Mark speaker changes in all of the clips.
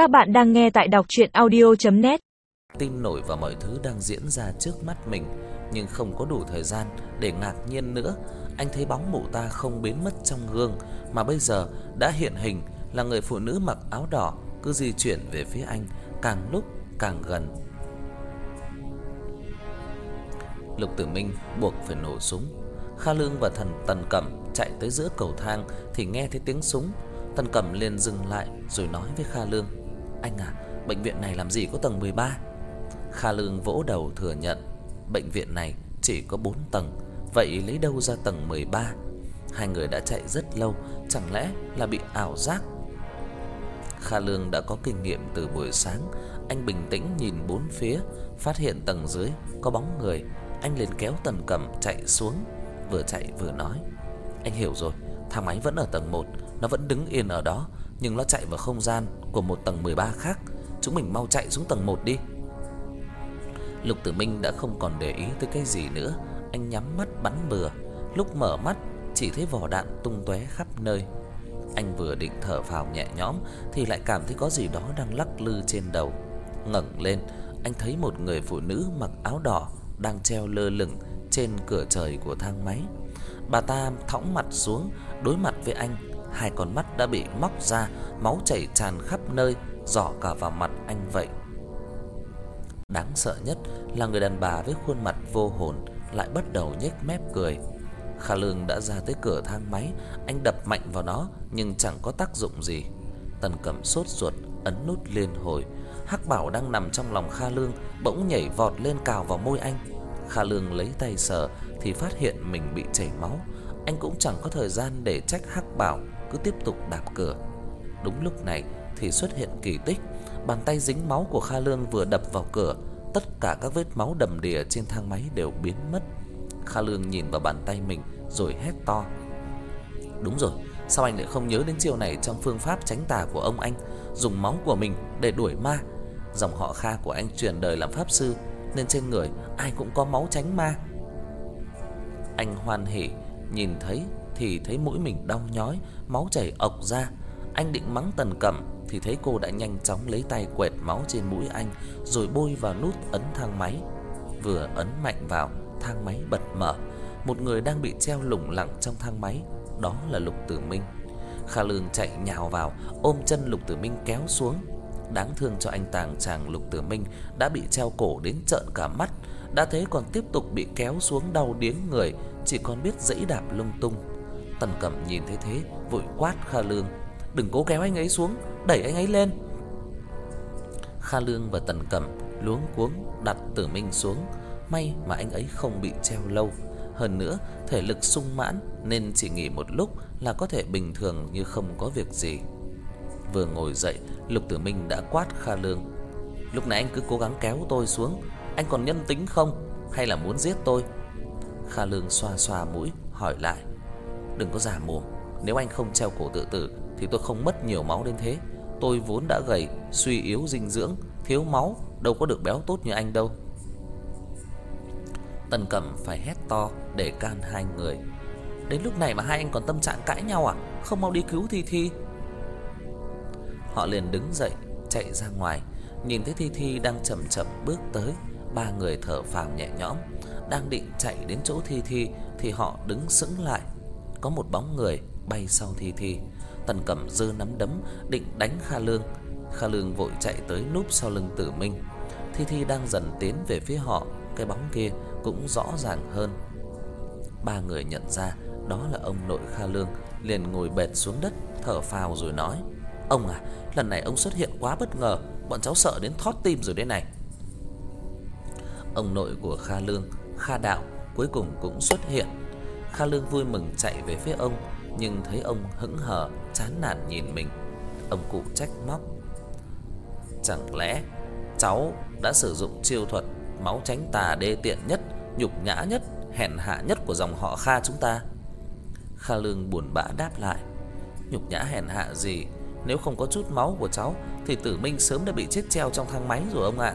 Speaker 1: Các bạn đang nghe tại đọc audio net
Speaker 2: Tin nổi vào mọi thứ đang diễn ra trước mắt mình, nhưng không có đủ thời gian để ngạc nhiên nữa. Anh thấy bóng mụ ta không biến mất trong gương, mà bây giờ đã hiện hình là người phụ nữ mặc áo đỏ cứ di chuyển về phía anh, càng lúc càng gần. Lục Tử Minh buộc phải nổ súng. Kha Lương và thần Tần Cẩm chạy tới giữa cầu thang thì nghe thấy tiếng súng. Tần Cẩm liền dừng lại rồi nói với Kha Lương: "Anh à, bệnh viện này làm gì có tầng 13?" Kha Lương vỗ đầu thừa nhận, bệnh viện này chỉ có 4 tầng, vậy lấy đâu ra tầng 13? Hai người đã chạy rất lâu, chẳng lẽ là bị ảo giác? Kha Lương đã có kinh nghiệm từ buổi sáng, anh bình tĩnh nhìn bốn phía, phát hiện tầng dưới có bóng người, anh liền kéo Tần Cẩm chạy xuống, vừa chạy vừa nói: "Anh hiểu rồi, thang máy vẫn ở tầng 1, nó vẫn đứng yên ở đó, nhưng nó chạy vào không gian của một tầng 13 khác, chúng mình mau chạy xuống tầng 1 đi." Lục Tử Minh đã không còn để ý tới cái gì nữa, anh nhắm mắt bắn bừa, lúc mở mắt chỉ thấy vỏ đạn tung tóe khắp nơi. Anh vừa định thở phào nhẹ nhõm thì lại cảm thấy có gì đó đang lắc lư trên đầu. Ngẩng lên, anh thấy một người phụ nữ mặc áo đỏ đang treo lơ lửng trên cửa trời của thang máy. Bà ta thõng mặt xuống, đối mặt với anh, hai con mắt đã bị móc ra, máu chảy tràn khắp nơi, rọ cả vào mặt anh vậy. Đáng sợ nhất là người đàn bà với khuôn mặt vô hồn lại bắt đầu nhếch mép cười. Kha Lương đã ra tới cửa thang máy, anh đập mạnh vào nó nhưng chẳng có tác dụng gì. Tần Cẩm sốt ruột ấn nút liên hồi. Hắc Bảo đang nằm trong lòng Kha Lương bỗng nhảy vọt lên cào vào môi anh. Kha Lương lấy tay sờ thì phát hiện mình bị chảy máu. Anh cũng chẳng có thời gian để trách Hắc Bảo, cứ tiếp tục đạp cửa. Đúng lúc này thì xuất hiện kỳ tích, bàn tay dính máu của Kha Lương vừa đập vào cửa, tất cả các vết máu đầm đìa trên thang máy đều biến mất. Kha Lương nhìn vào bàn tay mình rồi hét to. Đúng rồi, sao anh lại không nhớ đến chiêu này trong phương pháp tránh tà của ông anh, dùng máu của mình để đuổi ma? Dòng họ Kha của anh truyền đời làm pháp sư, nên trên người ai cũng có máu tránh ma. Anh hoan hỉ nhìn thấy thì thấy mũi mình đau nhói, máu chảy ộc ra. Anh định mắng Tần Cẩm thì thấy cô đã nhanh chóng lấy tay quẹt máu trên mũi anh rồi bôi vào nút ấn thang máy. Vừa ấn mạnh vào, thang máy bật mở. Một người đang bị treo lủng lẳng trong thang máy, đó là Lục Tử Minh. Kha Lương chạy nhào vào, ôm chân Lục Tử Minh kéo xuống. Đáng thương cho anh tàng chàng Lục Tử Minh đã bị treo cổ đến trợn cả mắt, đã thế còn tiếp tục bị kéo xuống đau điếng người, chỉ còn biết giãy đạp lung tung. Tần Cẩm nhìn thấy thế, vội quát Kha Lương, "Đừng cố kéo anh ấy xuống, đẩy anh ấy lên." Kha Lương và Tần Cẩm luống cuống đặt Tử Minh xuống, may mà anh ấy không bị treo lâu. Hơn nữa, thể lực sung mãn nên chỉ nghỉ một lúc là có thể bình thường như không có việc gì. Vừa ngồi dậy, Lục Tử Minh đã quát Kha Lương. "Lúc nãy anh cứ cố gắng kéo tôi xuống, anh còn nhân tính không hay là muốn giết tôi?" Kha Lương xoa xoa mũi hỏi lại. "Đừng có giả mồm, nếu anh không treo cổ tự tử thì tôi không mất nhiều máu đến thế. Tôi vốn đã gầy, suy yếu dinh dưỡng, thiếu máu, đâu có được béo tốt như anh đâu." Tần Cẩm phải hét to để can hai người. Đến lúc này mà hai anh còn tâm trạng cãi nhau à? Không mau đi cứu Thi Thi. Họ liền đứng dậy, chạy ra ngoài, nhìn thấy Thi Thi đang chậm chậm bước tới, ba người thở phào nhẹ nhõm, đang định chạy đến chỗ Thi Thi thì họ đứng sững lại. Có một bóng người bay sau Thi Thi. Tần Cẩm giơ nắm đấm định đánh Kha Lương. Kha Lương vội chạy tới núp sau lưng Tử Minh. Thi Thi đang dần tiến về phía họ, cái bóng kia cũng rõ ràng hơn. Ba người nhận ra đó là ông nội Kha Lương, liền ngồi bệt xuống đất, thở phào rồi nói: "Ông à, lần này ông xuất hiện quá bất ngờ, bọn cháu sợ đến thót tim rồi đây này." Ông nội của Kha Lương, Kha Đạo cuối cùng cũng xuất hiện. Kha Lương vui mừng chạy về phía ông, nhưng thấy ông hững hờ, chán nản nhìn mình. Ông cụ trách móc: "Chẳng lẽ cháu đã sử dụng chiêu thuật máu tránh tà đê tiện nhất, nhục nhã nhất, hèn hạ nhất của dòng họ Kha chúng ta?" Kha Lương buồn bã đáp lại: "Nhục nhã hèn hạ gì, nếu không có chút máu của cháu thì Tử Minh sớm đã bị chết treo trong thang máy rồi ông ạ."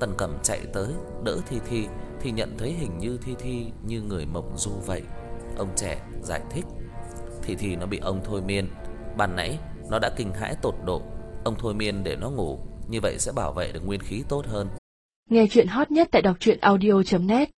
Speaker 2: Tần Cẩm chạy tới đỡ Thi Thi thì nhận thấy hình như Thi Thi như người mộng du vậy. Ông trẻ giải thích: "Thi Thi nó bị ông thôi miên, ban nãy nó đã kinh hãi tột độ, Ông thôi miên để nó ngủ, như vậy sẽ bảo vệ được nguyên khí tốt hơn.
Speaker 3: Nghe chuyện hot nhất tại đọc truyện audio net